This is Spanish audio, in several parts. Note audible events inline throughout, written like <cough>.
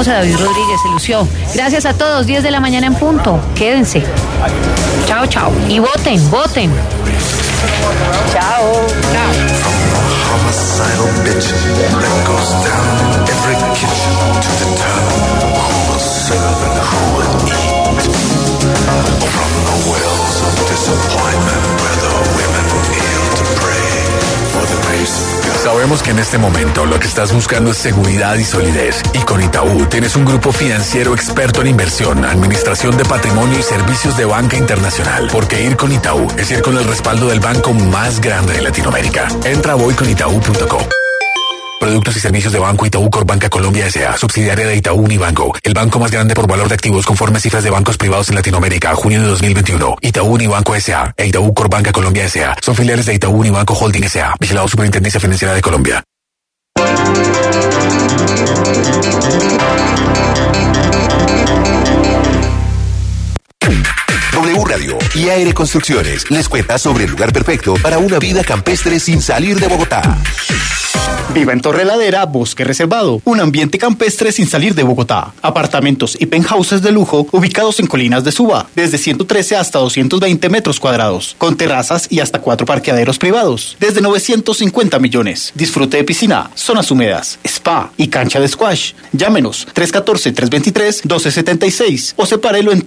José David Rodríguez, se lució. Gracias a todos, 10 de la mañana en punto. Quédense. Chao, chao. Y voten, voten. Chao. homicidal Sabemos que en este momento lo que estás buscando es seguridad y solidez. Y con Itaú tienes un grupo financiero experto en inversión, administración de patrimonio y servicios de banca internacional. Porque ir con Itaú es ir con el respaldo del banco más grande de Latinoamérica. Entra a voyconitaú.com. Productos y servicios de Banco Itaú Corbanca Colombia S.A., subsidiaria de Itaú Unibanco, el banco más grande por valor de activos conforme a cifras de bancos privados en Latinoamérica, junio de 2021. Itaú Unibanco S.A. e Itaú Corbanca Colombia S.A. son filiales de Itaú Unibanco Holding S.A., vigilado Superintendencia Financiera de Colombia. Radio y Aire Construcciones les cuenta sobre el lugar perfecto para una vida campestre sin salir de Bogotá. Viva en Torre Ladera, Bosque Reservado, un ambiente campestre sin salir de Bogotá. Apartamentos y penthouses de lujo ubicados en colinas de Suba, desde 113 hasta 220 metros cuadrados, con terrazas y hasta cuatro parqueaderos privados, desde 950 millones. Disfrute de piscina, zonas húmedas, spa y cancha de squash. Llámenos 314-323-1276 o sepárelo en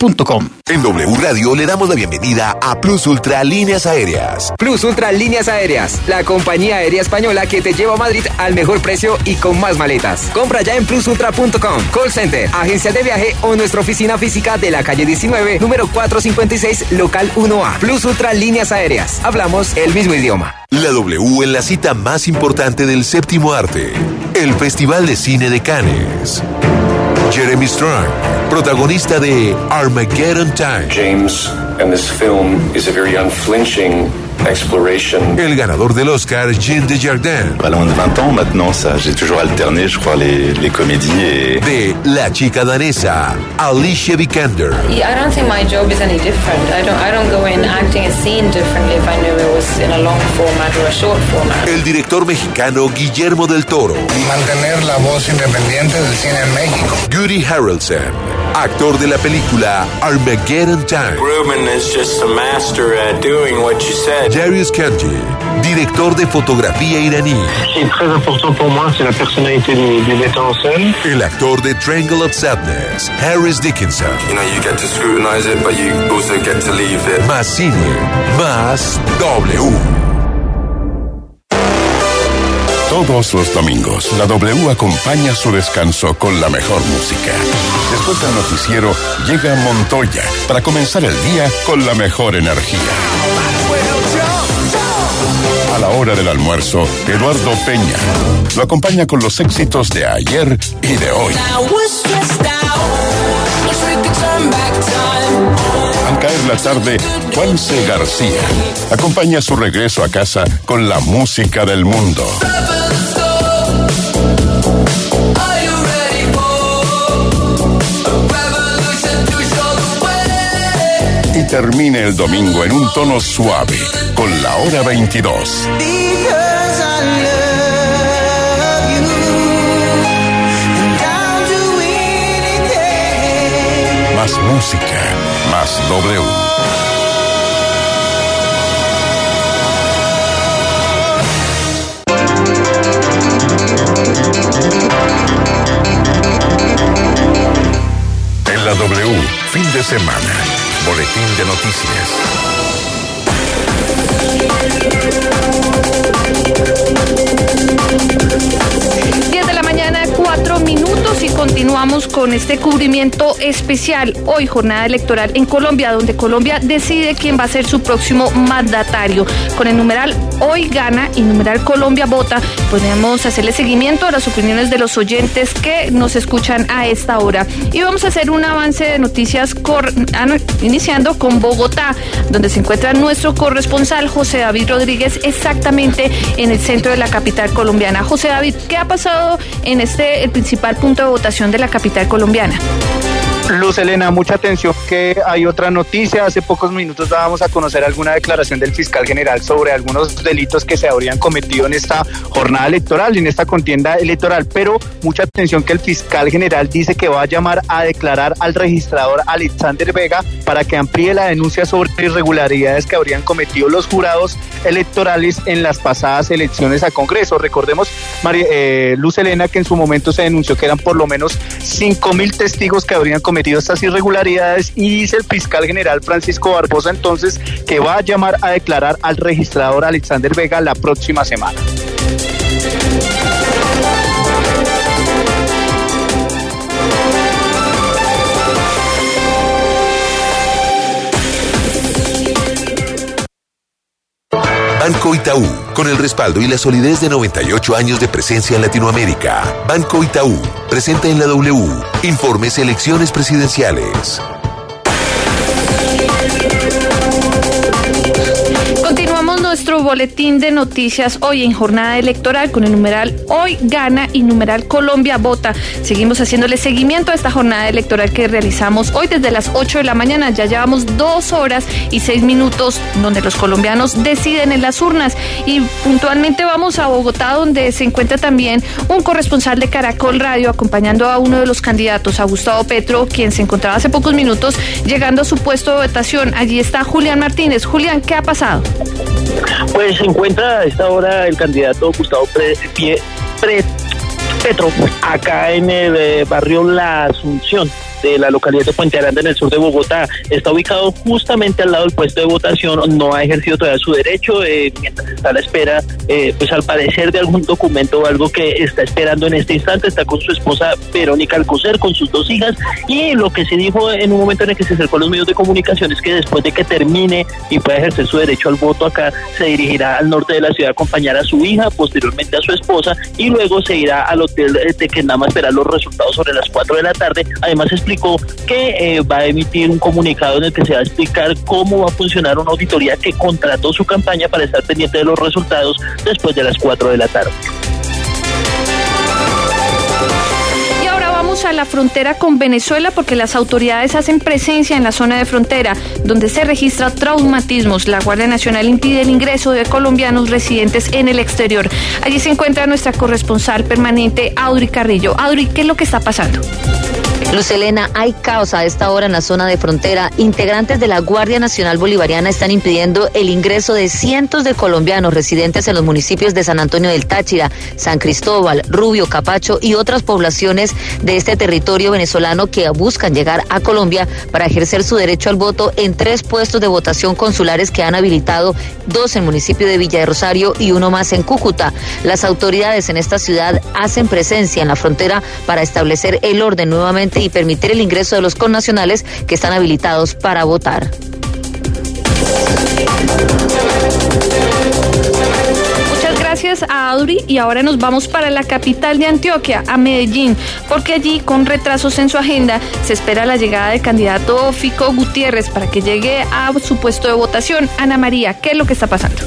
En W Radio le damos la bienvenida a Plus Ultra Líneas Aéreas. Plus Ultra Líneas Aéreas, la compañía aérea española que te lleva a Madrid al mejor precio y con más maletas. Compra ya en plusultra.com, call center, agencia de viaje o nuestra oficina física de la calle 19, número 456, local 1A. Plus Ultra Líneas Aéreas. Hablamos el mismo idioma. La W en la cita más importante del séptimo arte, el Festival de Cine de Cannes. Jeremy Strong, protagonista de Armageddon Time. James and this film is a very unflinching. El ganador del Oscar, Jean Desjardins. De 20 ans maintenant, ça, j'ai toujours alterné, je crois, les, les comédies et... De La chica danesa, Alicia Vikander. I don't think my job is any different. I don't, I don't go in acting a scene differently if I knew it was in a long format or a short format. El director mexicano Guillermo del Toro. Mantener la voz independiente del cine en México. Woody Harrelson, actor de la película Armageddon Time. Ruben is just a master at doing what you said. Darius Kanji, director de fotografía iraní. Est très important pour moi, c'est la personnalité du, du metteur en scène. El actor de Triangle of Sadness, Harris Dickinson. You know, you get to scrutinize it, but you also get to leave it. Más cine, más W. Todos los domingos, la W acompaña su descanso con la mejor música. Después del noticiero, llega Montoya para comenzar el día con la mejor energía. A la hora del almuerzo, Eduardo Peña lo acompaña con los éxitos de ayer y de hoy. Al caer la tarde, Juanse García acompaña su regreso a casa con la música del mundo. Termine el domingo en un tono suave con la hora 22. Más música, más W. En la W, fin de semana, boletín de noticias. de la mañana, cuatro minutos y continuamos con este cubrimiento especial. Hoy, jornada electoral en Colombia, donde Colombia decide quién va a ser su próximo mandatario. Con el numeral Hoy gana y numeral Colombia vota, podemos hacerle seguimiento a las opiniones de los oyentes que nos escuchan a esta hora. Y vamos a hacer un avance de noticias ah, iniciando con Bogotá, donde se encuentra nuestro corresponsal José David Rodríguez, exactamente en el centro de la capital colombiana. José David, ¿qué ha pasado en este el principal punto de votación de la capital colombiana? Luz Elena, mucha atención que hay otra noticia. Hace pocos minutos dábamos a conocer alguna declaración del fiscal general sobre algunos delitos que se habrían cometido en esta jornada electoral, en esta contienda electoral. Pero mucha atención que el fiscal general dice que va a llamar a declarar al registrador Alexander Vega para que amplíe la denuncia sobre irregularidades que habrían cometido los jurados electorales en las pasadas elecciones a Congreso. Recordemos, María, eh, Luz Elena, que en su momento se denunció que eran por lo menos cinco mil testigos que habrían cometido estas irregularidades y dice el fiscal general Francisco Barbosa entonces que va a llamar a declarar al registrador Alexander Vega la próxima semana. Banco Itaú, con el respaldo y la solidez de 98 años de presencia en Latinoamérica. Banco Itaú, presenta en la W, informes elecciones presidenciales. Boletín de noticias hoy en jornada electoral con el numeral Hoy gana y numeral Colombia vota. Seguimos haciéndole seguimiento a esta jornada electoral que realizamos hoy desde las 8 de la mañana. Ya llevamos dos horas y seis minutos donde los colombianos deciden en las urnas. Y puntualmente vamos a Bogotá donde se encuentra también un corresponsal de Caracol Radio acompañando a uno de los candidatos, a Gustavo Petro, quien se encontraba hace pocos minutos llegando a su puesto de votación. Allí está Julián Martínez. Julián, ¿qué ha pasado? Pues se encuentra a esta hora el candidato Gustavo Pre, Petro acá en el eh, barrio La Asunción de la localidad de Puente Aranda en el sur de Bogotá. Está ubicado justamente al lado del puesto de votación, no ha ejercido todavía su derecho, eh, mientras está a la espera, eh, pues al parecer de algún documento o algo que está esperando en este instante, está con su esposa Verónica Alcocer, con sus dos hijas, y lo que se dijo en un momento en el que se acercó a los medios de comunicación es que después de que termine y pueda ejercer su derecho al voto acá, se dirigirá al norte de la ciudad a acompañar a su hija, posteriormente a su esposa, y luego se irá al hotel eh, de que nada más esperar los resultados sobre las 4 de la tarde. Además que eh, va a emitir un comunicado en el que se va a explicar cómo va a funcionar una auditoría que contrató su campaña para estar pendiente de los resultados después de las 4 de la tarde. Y ahora vamos a la frontera con Venezuela porque las autoridades hacen presencia en la zona de frontera donde se registra traumatismos. La Guardia Nacional impide el ingreso de colombianos residentes en el exterior. Allí se encuentra nuestra corresponsal permanente Audrey Carrillo. Audrey, ¿qué es lo que está pasando? Luz Elena, hay caos a esta hora en la zona de frontera. Integrantes de la Guardia Nacional Bolivariana están impidiendo el ingreso de cientos de colombianos residentes en los municipios de San Antonio del Táchira, San Cristóbal, Rubio, Capacho y otras poblaciones de este territorio venezolano que buscan llegar a Colombia para ejercer su derecho al voto en tres puestos de votación consulares que han habilitado, dos en el municipio de Villa de Rosario y uno más en Cúcuta. Las autoridades en esta ciudad hacen presencia en la frontera para establecer el orden nuevamente y permitir el ingreso de los connacionales que están habilitados para votar. Muchas gracias a Audrey y ahora nos vamos para la capital de Antioquia, a Medellín, porque allí con retrasos en su agenda se espera la llegada del candidato Fico Gutiérrez para que llegue a su puesto de votación. Ana María, ¿qué es lo que está pasando?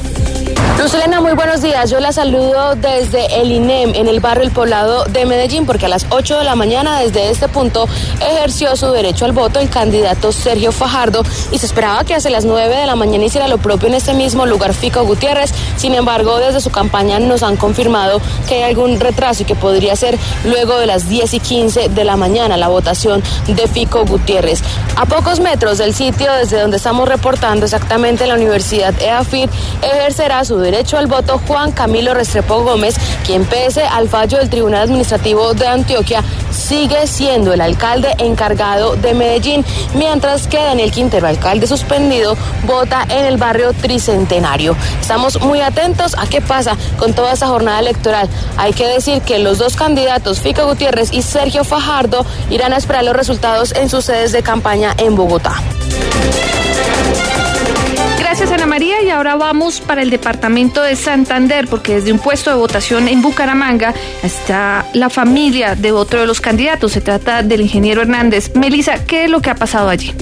Luz Elena, muy buenos días. Yo la saludo desde el INEM, en el barrio El Poblado de Medellín, porque a las 8 de la mañana, desde este punto, ejerció su derecho al voto el candidato Sergio Fajardo y se esperaba que hacia las 9 de la mañana hiciera lo propio en este mismo lugar Fico Gutiérrez. Sin embargo, desde su campaña nos han confirmado que hay algún retraso y que podría ser luego de las 10 y 15 de la mañana la votación de Fico Gutiérrez. A pocos metros del sitio desde donde estamos reportando exactamente la Universidad EAFIT, ejercerá su derecho al voto Juan Camilo Restrepo Gómez, quien pese al fallo del Tribunal Administrativo de Antioquia, sigue siendo el alcalde encargado de Medellín, mientras que Daniel Quintero, alcalde suspendido, vota en el barrio Tricentenario. Estamos muy atentos a qué pasa con toda esta jornada electoral. Hay que decir que los dos candidatos, Fico Gutiérrez y Sergio Fajardo, irán a esperar los resultados en sus sedes de campaña en Bogotá. Gracias Ana María y ahora vamos para el departamento de Santander porque desde un puesto de votación en Bucaramanga está la familia de otro de los candidatos. Se trata del ingeniero Hernández. Melisa, ¿qué es lo que ha pasado allí?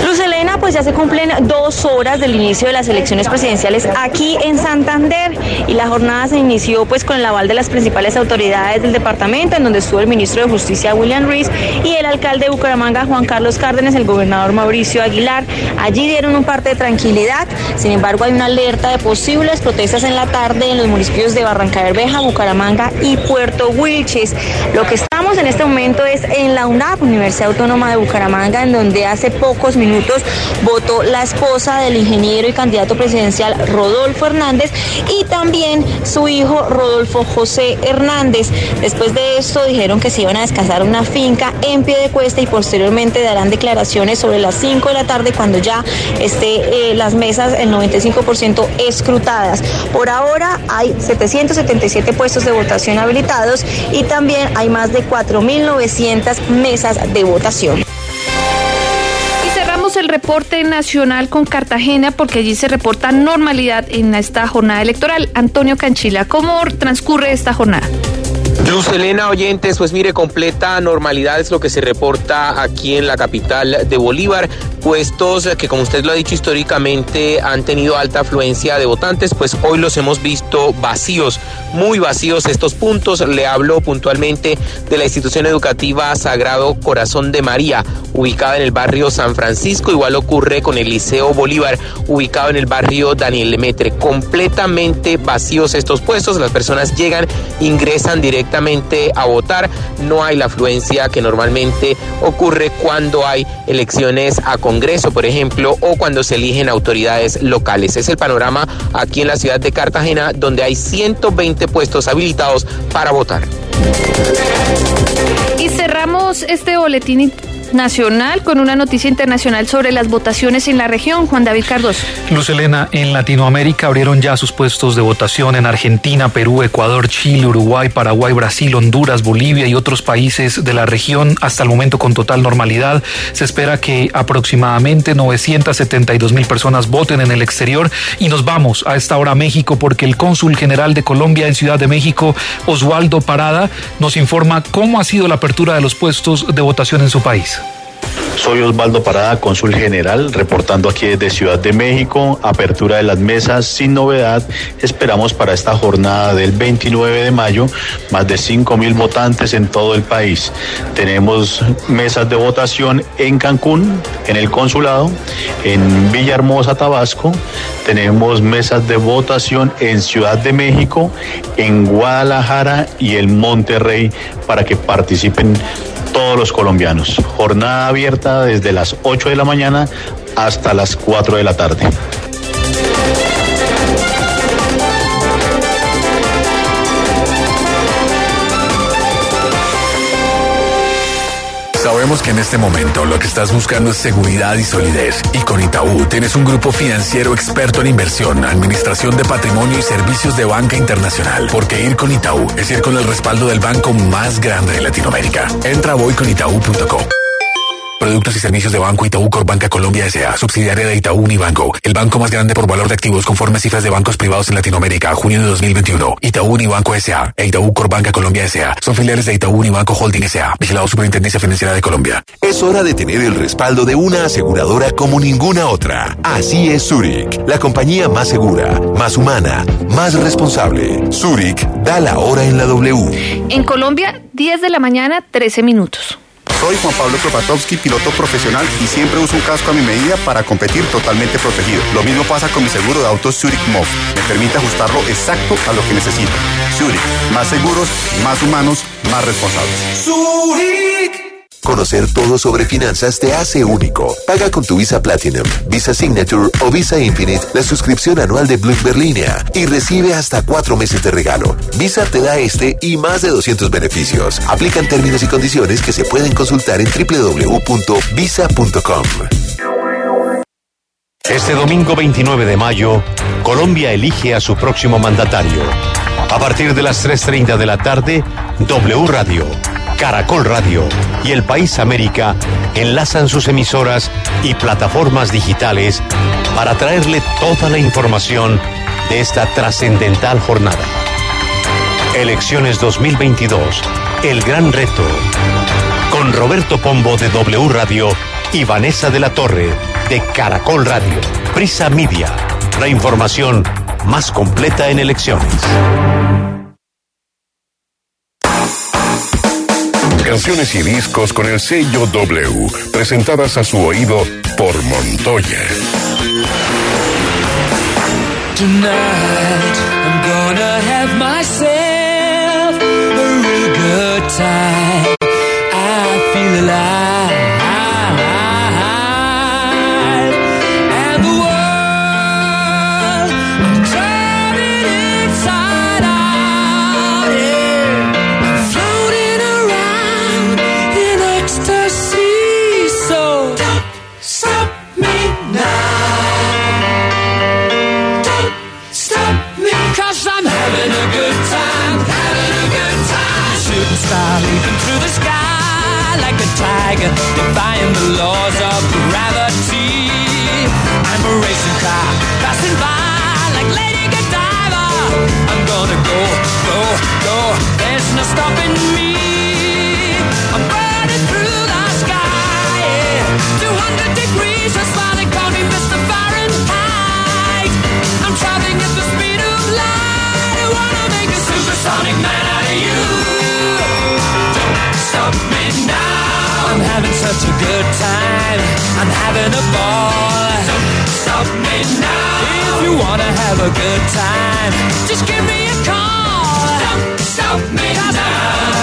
Luz Elena, pues ya se cumplen dos horas del inicio de las elecciones presidenciales aquí en Santander y la jornada se inició pues con el aval de las principales autoridades del departamento, en donde estuvo el ministro de Justicia William Ruiz y el alcalde de Bucaramanga Juan Carlos Cárdenas, el gobernador Mauricio Aguilar. Allí dieron un parte de tranquilidad, sin embargo hay una alerta de posibles protestas en la tarde en los municipios de Barranca Bermeja, Bucaramanga y Puerto Wilches. Lo que estamos en este momento es en la UNAP, Universidad Autónoma de Bucaramanga, en donde hace pocos minutos votó la esposa del ingeniero y candidato presidencial Rodolfo Hernández y también su hijo Rodolfo José Hernández. Después de esto dijeron que se iban a descansar una finca en pie de cuesta y posteriormente darán declaraciones sobre las 5 de la tarde cuando ya esté eh, las mesas el 95% escrutadas. Por ahora hay 777 puestos de votación habilitados y también hay más de 4.900 mesas de votación. Y cerramos el reporte nacional con Cartagena porque allí se reporta normalidad en esta jornada electoral. Antonio Canchila, ¿cómo transcurre esta jornada? Luz Elena Oyentes, pues mire, completa normalidad es lo que se reporta aquí en la capital de Bolívar. Puestos que, como usted lo ha dicho históricamente, han tenido alta afluencia de votantes, pues hoy los hemos visto vacíos, muy vacíos estos puntos. Le hablo puntualmente de la institución educativa Sagrado Corazón de María, ubicada en el barrio San Francisco. Igual ocurre con el Liceo Bolívar, ubicado en el barrio Daniel Lemetre. Completamente vacíos estos puestos, las personas llegan, ingresan directamente a votar. No hay la afluencia que normalmente ocurre cuando hay elecciones a Congreso, por ejemplo, o cuando se eligen autoridades locales. Es el panorama aquí en la ciudad de Cartagena, donde hay 120 puestos habilitados para votar. Y cerramos este boletín nacional con una noticia internacional sobre las votaciones en la región. Juan David Cardoso. Luz Elena, en Latinoamérica abrieron ya sus puestos de votación en Argentina, Perú, Ecuador, Chile, Uruguay, Paraguay, Brasil, Honduras, Bolivia y otros países de la región hasta el momento con total normalidad. Se espera que aproximadamente 972 mil personas voten en el exterior y nos vamos a esta hora a México porque el cónsul general de Colombia en Ciudad de México, Oswaldo Parada, nos informa cómo ha sido la apertura de los puestos de votación en su país. Soy Osvaldo Parada, cónsul general, reportando aquí desde Ciudad de México, apertura de las mesas sin novedad. Esperamos para esta jornada del 29 de mayo más de 5 mil votantes en todo el país. Tenemos mesas de votación en Cancún, en el consulado, en Villahermosa, Tabasco. Tenemos mesas de votación en Ciudad de México, en Guadalajara y en Monterrey para que participen todos los colombianos. Jornada abierta desde las 8 de la mañana hasta las 4 de la tarde. Que en este momento lo que estás buscando es seguridad y solidez. Y con Itaú tienes un grupo financiero experto en inversión, administración de patrimonio y servicios de banca internacional. Porque ir con Itaú es ir con el respaldo del banco más grande de Latinoamérica. Entra a voyconitaú.com. Productos y servicios de Banco Itaú Corbanca Colombia S.A., subsidiaria de Itaú Unibanco, el banco más grande por valor de activos conforme a cifras de bancos privados en Latinoamérica, junio de 2021. Itaú Unibanco S.A. e Itaú Corbanca Colombia S.A. son filiales de Itaú Unibanco Holding S.A., vigilado Superintendencia Financiera de Colombia. Es hora de tener el respaldo de una aseguradora como ninguna otra. Así es Zurich, la compañía más segura, más humana, más responsable. Zurich da la hora en la W. En Colombia, 10 de la mañana, 13 minutos. Soy Juan Pablo Kropatowski, piloto profesional y siempre uso un casco a mi medida para competir totalmente protegido. Lo mismo pasa con mi seguro de autos Zurich MOV. Me permite ajustarlo exacto a lo que necesito. Zurich, más seguros, más humanos, más responsables. Zurich. Conocer todo sobre finanzas te hace único. Paga con tu Visa Platinum, Visa Signature o Visa Infinite la suscripción anual de Bloomberg Línea y recibe hasta cuatro meses de regalo. Visa te da este y más de 200 beneficios. Aplican términos y condiciones que se pueden consultar en www.visa.com. Este domingo 29 de mayo, Colombia elige a su próximo mandatario. A partir de las 3.30 de la tarde, W Radio, Caracol Radio y El País América enlazan sus emisoras y plataformas digitales para traerle toda la información de esta trascendental jornada. Elecciones 2022, el gran reto. Con Roberto Pombo de W Radio y Vanessa de la Torre de Caracol Radio. Prisa Media. La información más completa en elecciones. Canciones y discos con el sello W, presentadas a su oído por Montoya. Tonight I'm gonna have myself a real good time. I feel alive. Having such a good time. I'm having a ball. Don't stop me now. If you wanna have a good time, just give me a call. Don't stop me now.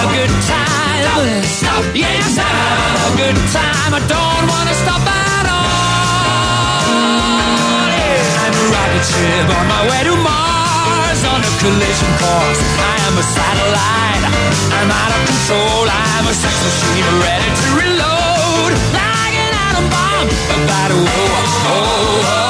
A good time. Don't stop yes, I'm having a good time. I don't wanna stop at all. Yeah. I'm a rocket ship on my way to Mars collision course. I am a satellite. I'm out of control. I'm a sex machine ready to reload. Like an atom bomb about to oh, oh, oh, oh,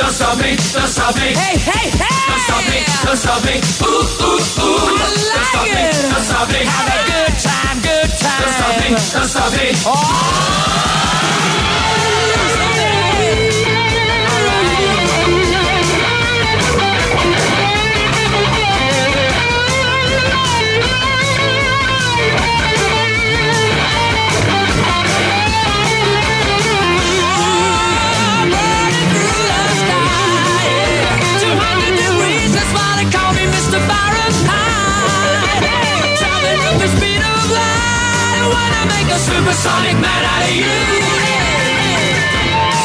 don't stop me, don't stop me. Hey, hey, hey! Don't stop me, don't stop me. Ooh, ooh, ooh. I like don't stop it. me, don't stop me. Have a good time, good time. Don't stop me, don't stop me. Oh! Supersonic man out of you.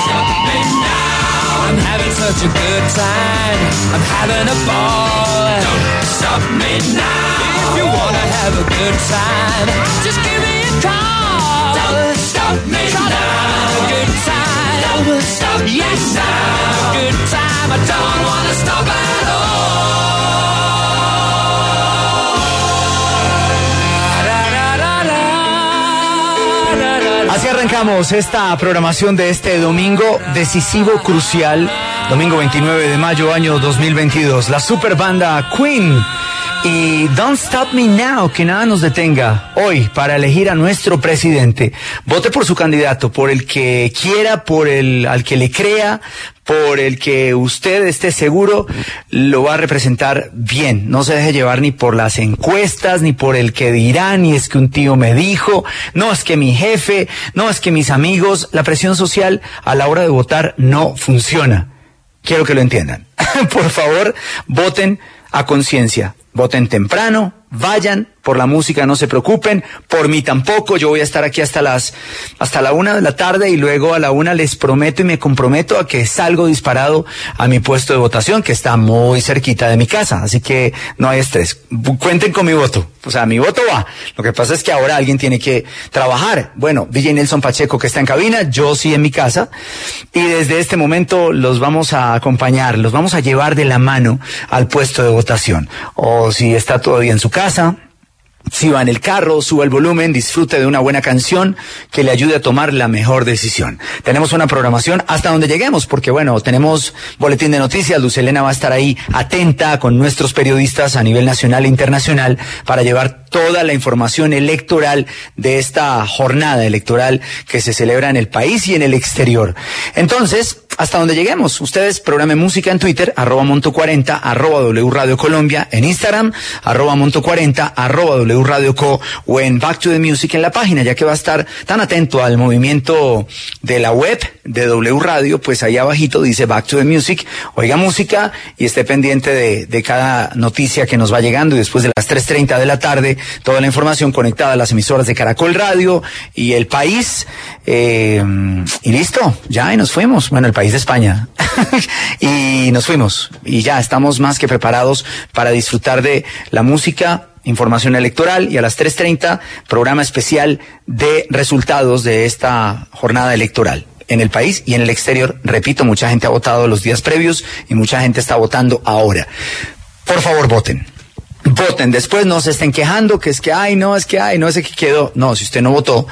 Stop me now. I'm having such a good time. I'm having a ball. Don't stop me now. If you wanna have a good time, just give me a call. Don't stop me Try now. Have a good time. Don't stop yes, now. A good time. I don't wanna stop at Así arrancamos esta programación de este domingo decisivo, crucial, domingo 29 de mayo, año 2022. La super banda Queen y Don't Stop Me Now, que nada nos detenga hoy para elegir a nuestro presidente. Vote por su candidato, por el que quiera, por el al que le crea, por el que usted esté seguro lo va a representar bien. No se deje llevar ni por las encuestas, ni por el que dirá, ni es que un tío me dijo, no es que mi jefe, no es que mis amigos. La presión social a la hora de votar no funciona. Quiero que lo entiendan. <laughs> por favor, voten a conciencia. Voten temprano, vayan, por la música no se preocupen, por mí tampoco, yo voy a estar aquí hasta las, hasta la una de la tarde y luego a la una les prometo y me comprometo a que salgo disparado a mi puesto de votación que está muy cerquita de mi casa, así que no hay estrés. Cuenten con mi voto, o sea, mi voto va. Lo que pasa es que ahora alguien tiene que trabajar. Bueno, DJ Nelson Pacheco que está en cabina, yo sí en mi casa y desde este momento los vamos a acompañar, los vamos a llevar de la mano al puesto de votación. O si está todavía en su casa, Si va en el carro, suba el volumen, disfrute de una buena canción que le ayude a tomar la mejor decisión. Tenemos una programación hasta donde lleguemos, porque bueno, tenemos boletín de noticias, Lucelena va a estar ahí atenta con nuestros periodistas a nivel nacional e internacional para llevar toda la información electoral de esta jornada electoral que se celebra en el país y en el exterior. Entonces, hasta donde lleguemos. Ustedes programen música en Twitter, arroba Monto 40, arroba W Radio Colombia, en Instagram, arroba Monto 40, arroba W Radio Co, o en Back to the Music en la página, ya que va a estar tan atento al movimiento de la web de W Radio, pues ahí abajito dice Back to the Music, oiga música y esté pendiente de, de cada noticia que nos va llegando y después de las 3.30 de la tarde, toda la información conectada a las emisoras de Caracol Radio y El País. Eh, y listo, ya, y nos fuimos. Bueno, el país de España. <laughs> y nos fuimos. Y ya estamos más que preparados para disfrutar de la música, información electoral y a las 3.30 programa especial de resultados de esta jornada electoral en el país y en el exterior. Repito, mucha gente ha votado los días previos y mucha gente está votando ahora. Por favor, voten. Voten, después no se estén quejando que es que, ay, no, es que, ay, no, ese que quedó. No, si usted no votó,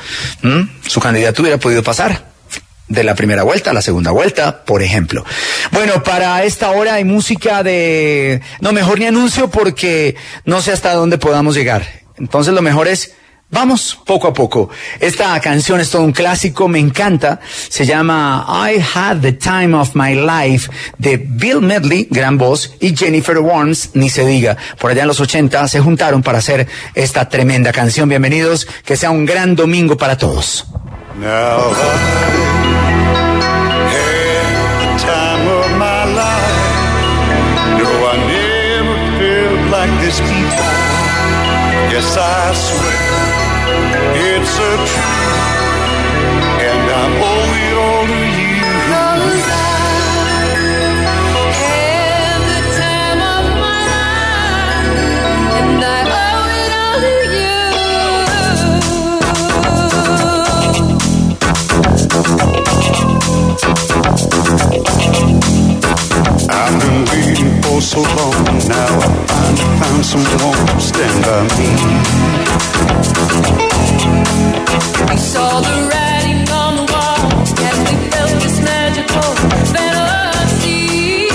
su candidato hubiera podido pasar de la primera vuelta a la segunda vuelta, por ejemplo. Bueno, para esta hora hay música de... No, mejor ni anuncio porque no sé hasta dónde podamos llegar. Entonces lo mejor es... Vamos poco a poco. Esta canción es todo un clásico, me encanta. Se llama I Had the Time of My Life de Bill Medley, gran voz, y Jennifer Warnes, ni se diga. Por allá en los 80 se juntaron para hacer esta tremenda canción. Bienvenidos, que sea un gran domingo para todos. Now I had the time of my life. No, I never felt like this before. Yes, I swear for so long now. I finally found someone to stand by me. We saw the writing on the wall as we felt this magical fantasy.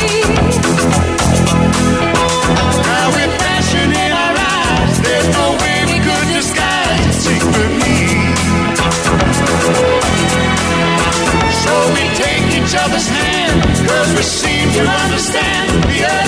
Now with passion in our eyes, there's no way we could disguise secretly. So we take each other's hand, cause we seem to understand the urgency.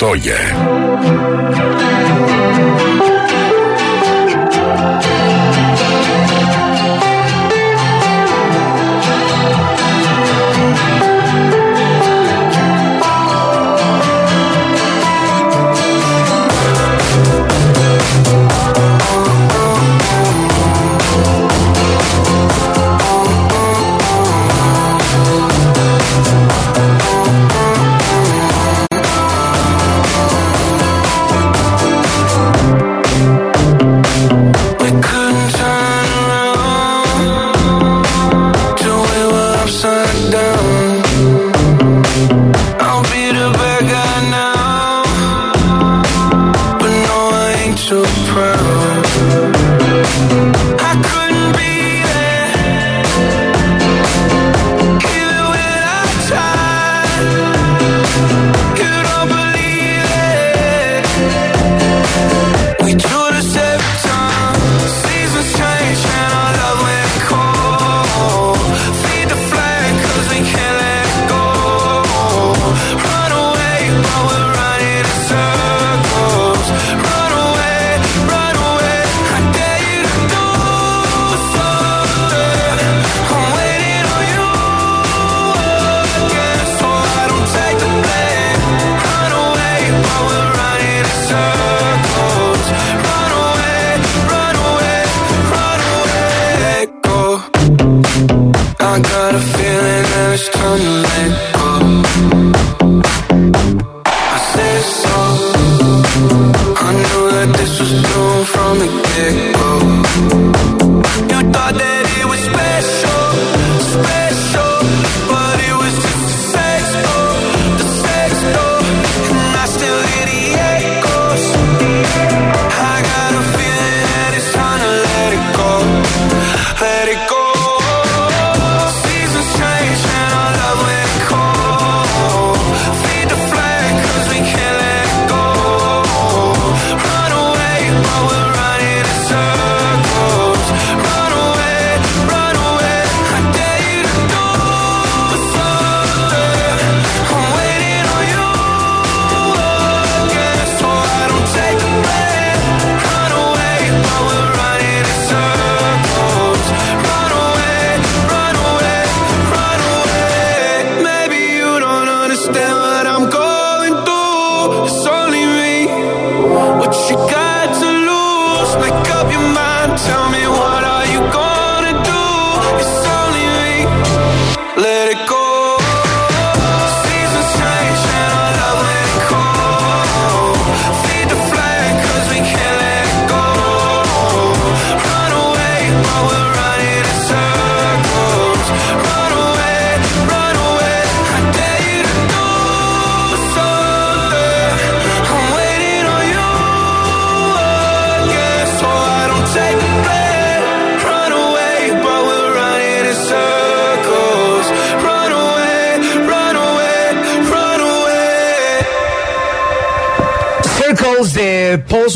Montoya.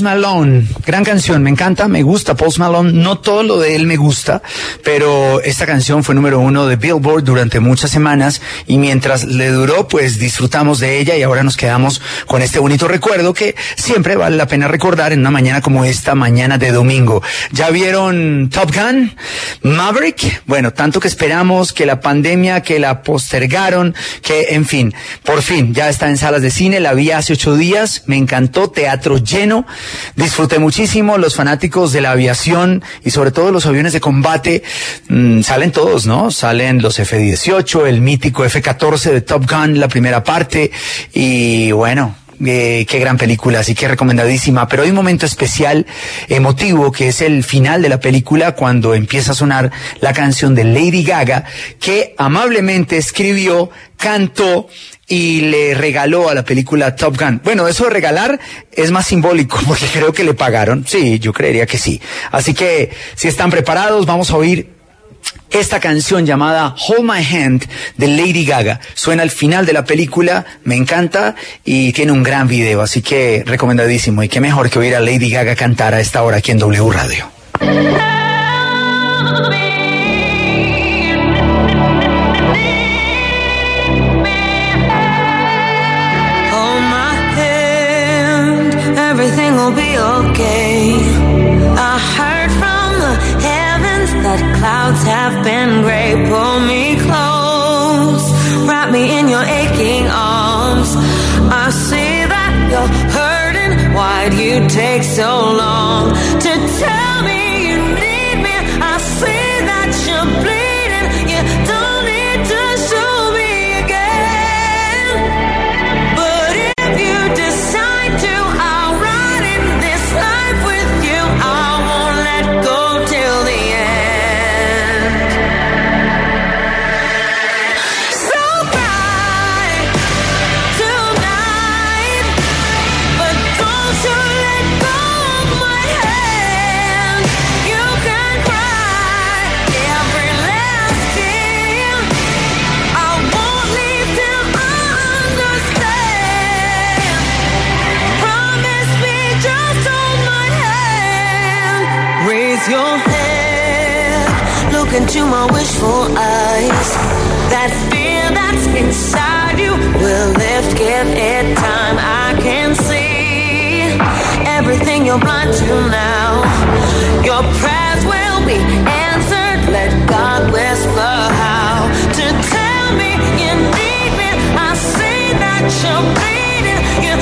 Malone, gran canción, me encanta, me gusta Post Malone, no todo lo de él me gusta, pero esta canción fue número uno de Billboard durante muchas semanas y mientras le duró, pues disfrutamos de ella y ahora nos quedamos con este bonito recuerdo que siempre vale la pena recordar en una mañana como esta, mañana de domingo. ¿Ya vieron Top Gun? Maverick, bueno, tanto que esperamos, que la pandemia, que la postergaron, que en fin, por fin, ya está en salas de cine, la vi hace ocho días, me encantó, teatro lleno, disfruté muchísimo, los fanáticos de la aviación y sobre todo los aviones de combate, mm, salen todos, ¿no? Salen los F-18, el mítico F-14 de Top Gun, la primera parte, y bueno, eh, qué gran película, así que recomendadísima. Pero hay un momento especial, emotivo, que es el final de la película cuando empieza a sonar la canción de Lady Gaga, que amablemente escribió, cantó y le regaló a la película Top Gun. Bueno, eso de regalar es más simbólico <laughs> porque creo que le pagaron. Sí, yo creería que sí. Así que si están preparados, vamos a oír esta canción llamada Hold My Hand de Lady Gaga. Suena al final de la película, me encanta y tiene un gran video, así que recomendadísimo. Y qué mejor que oír a Lady Gaga cantar a esta hora aquí en W Radio. But clouds have been gray. Pull me close, wrap me in your aching arms. I see that you're hurting. Why'd you take so long to tell? into my wishful eyes. That fear that's inside you will lift, give it time. I can see everything you're blind to now. Your prayers will be answered. Let God whisper how to tell me you need me. I see that you're bleeding. You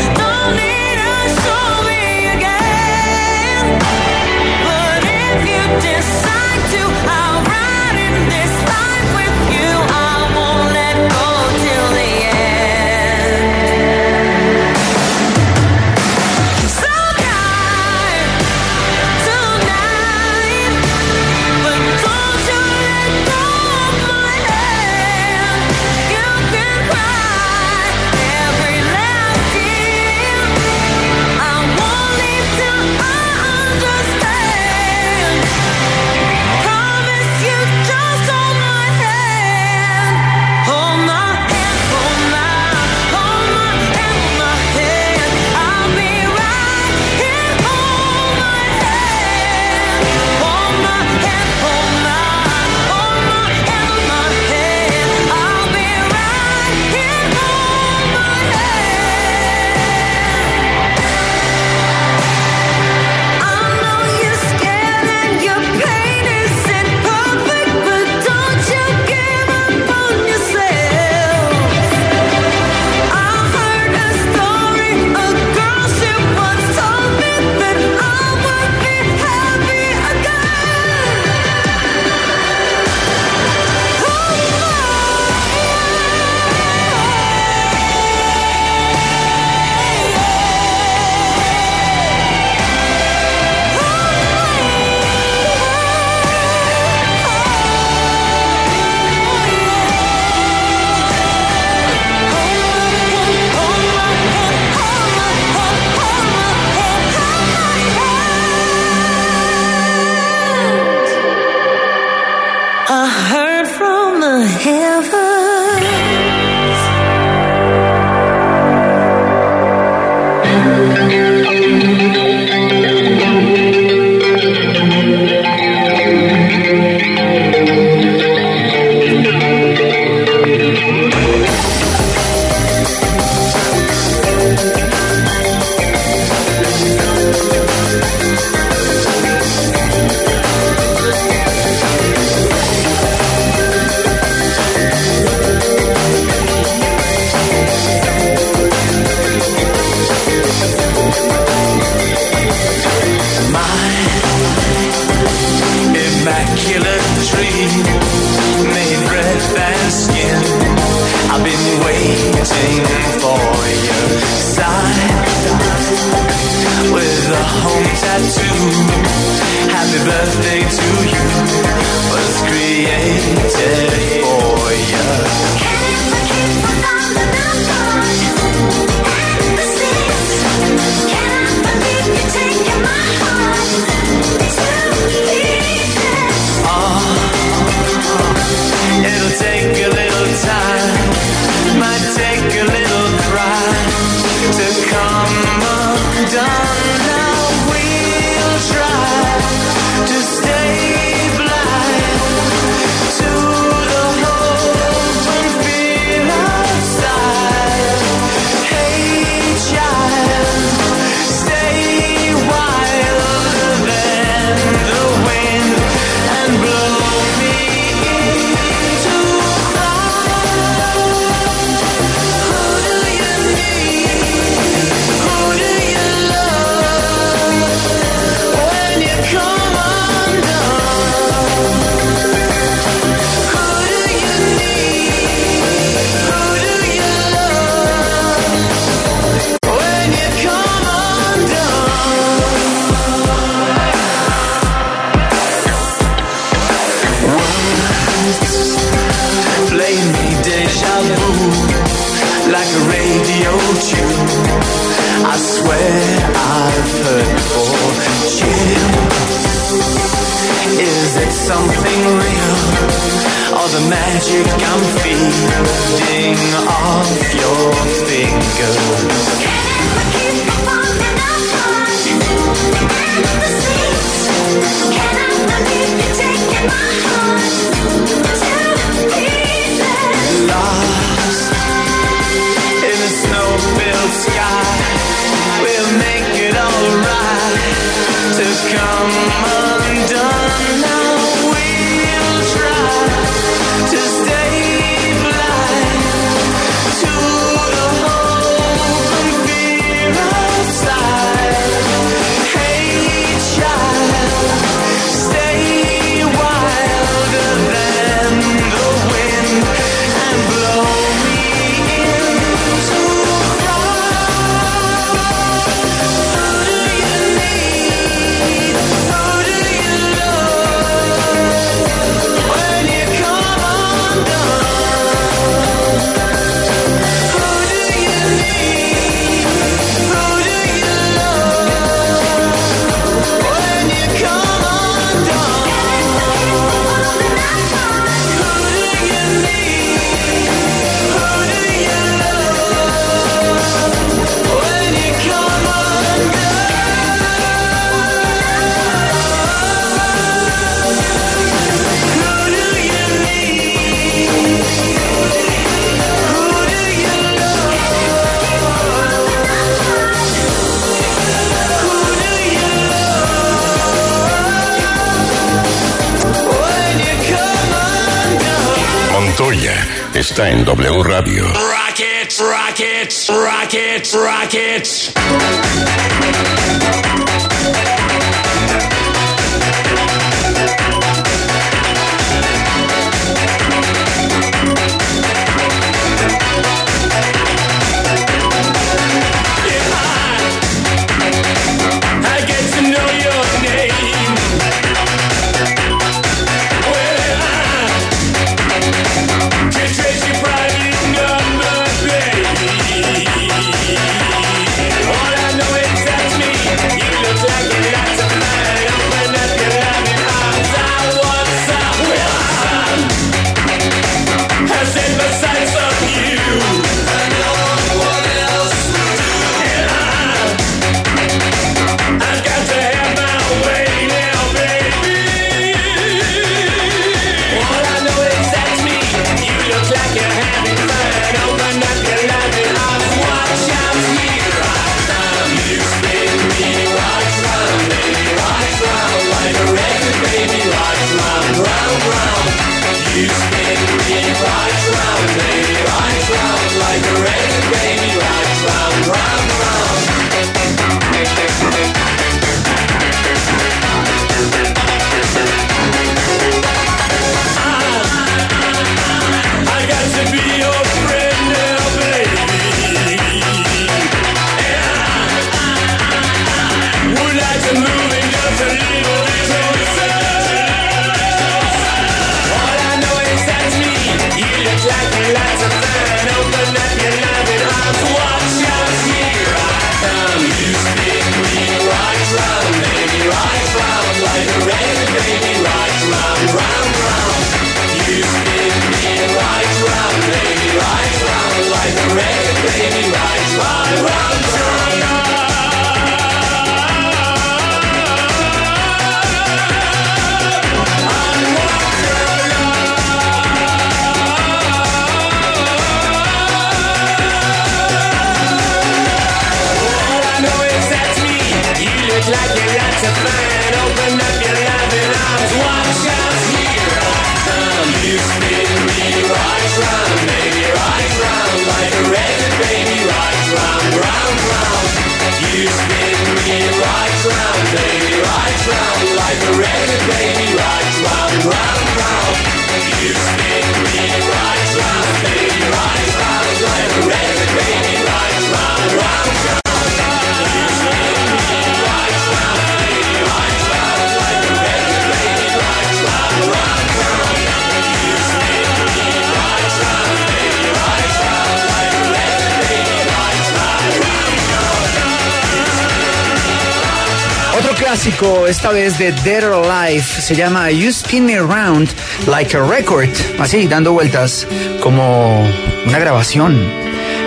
esta vez de Dead or Alive, se llama You Spin Me Around Like a Record, así, dando vueltas como una grabación.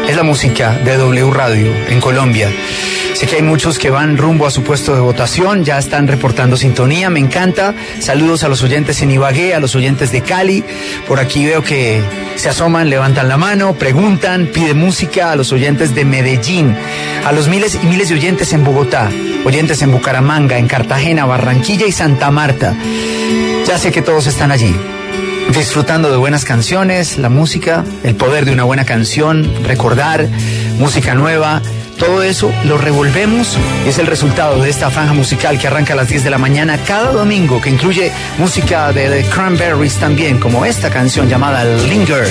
Es la música de W Radio en Colombia. Sé que hay muchos que van rumbo a su puesto de votación, ya están reportando sintonía, me encanta. Saludos a los oyentes en Ibagué, a los oyentes de Cali. Por aquí veo que se asoman, levantan la mano, preguntan, piden música a los oyentes de Medellín, a los miles y miles de oyentes en Bogotá, oyentes en Bucaramanga, en Cartagena, Barranquilla y Santa Marta. Ya sé que todos están allí disfrutando de buenas canciones, la música, el poder de una buena canción, recordar, música nueva, todo eso lo revolvemos y es el resultado de esta franja musical que arranca a las 10 de la mañana cada domingo, que incluye música de The Cranberries también, como esta canción llamada Linger.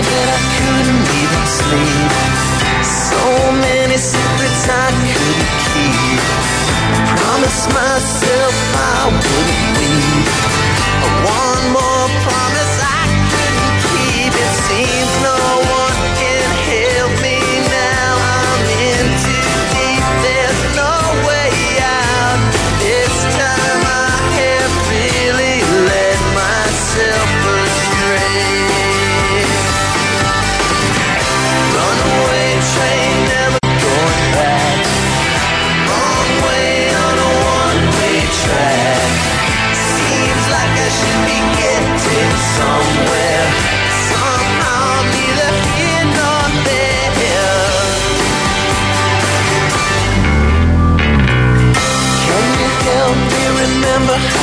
night that I couldn't even sleep. So many secrets I couldn't keep. Promised myself I wouldn't leave. One more promise.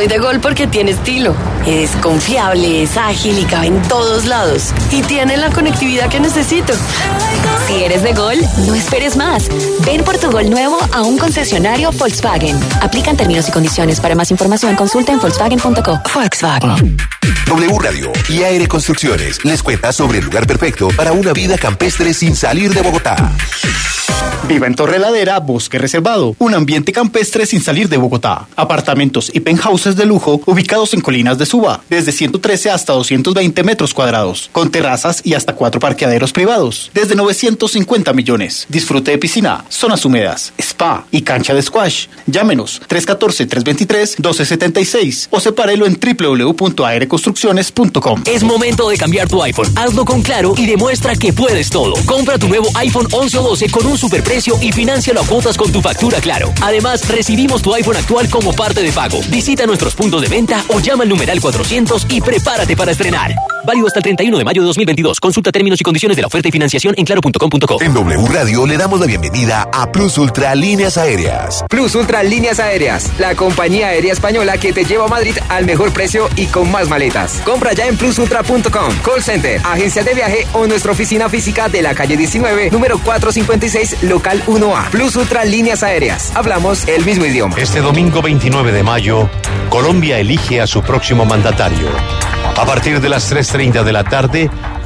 Soy de Gol porque tiene estilo. Es confiable, es ágil y cabe en todos lados. Y tiene la conectividad que necesito. Si eres de Gol, no esperes más. Ven por tu Gol nuevo a un concesionario Volkswagen. Aplican términos y condiciones. Para más información, consulta en volkswagen.co. Volkswagen. W Radio y Aire Construcciones les cuenta sobre el lugar perfecto para una vida campestre sin salir de Bogotá. Viva en Torre Ladera, Bosque Reservado, un ambiente campestre sin salir de Bogotá. Apartamentos y penthouses de lujo ubicados en colinas de Suba, desde 113 hasta 220 metros cuadrados, con terrazas y hasta cuatro parqueaderos privados, desde 950 millones. Disfrute de piscina, zonas húmedas, spa y cancha de squash. Llámenos 314-323-1276 o sepárelo en www.aireconstrucciones.com. Es momento de cambiar tu iPhone. Hazlo con Claro y demuestra que puedes todo. Compra tu nuevo iPhone 11 o 12 con un superprecio y financialo a cuotas con tu factura Claro. Además, recibimos tu iPhone actual como parte de pago. Visita nuestros puntos de venta o llama al numeral 400 y prepárate para estrenar. Válido hasta el 31 de mayo de 2022. Consulta términos y condiciones de la oferta y financiación en claro.com.co. En W Radio le damos la bienvenida a Plus Ultra Líneas Aéreas. Plus Ultra Líneas Aéreas, la compañía aérea española que te lleva a Madrid al mejor precio y con más maletas. Compra ya en plusultra.com, call center, agencia de viaje o nuestra oficina física de la calle 19, número 456, local 1A. Plus Ultra Líneas Aéreas. Hablamos el mismo idioma. Este domingo 29 de mayo, Colombia elige a su próximo mandatario. A partir de las 3.30 de la tarde,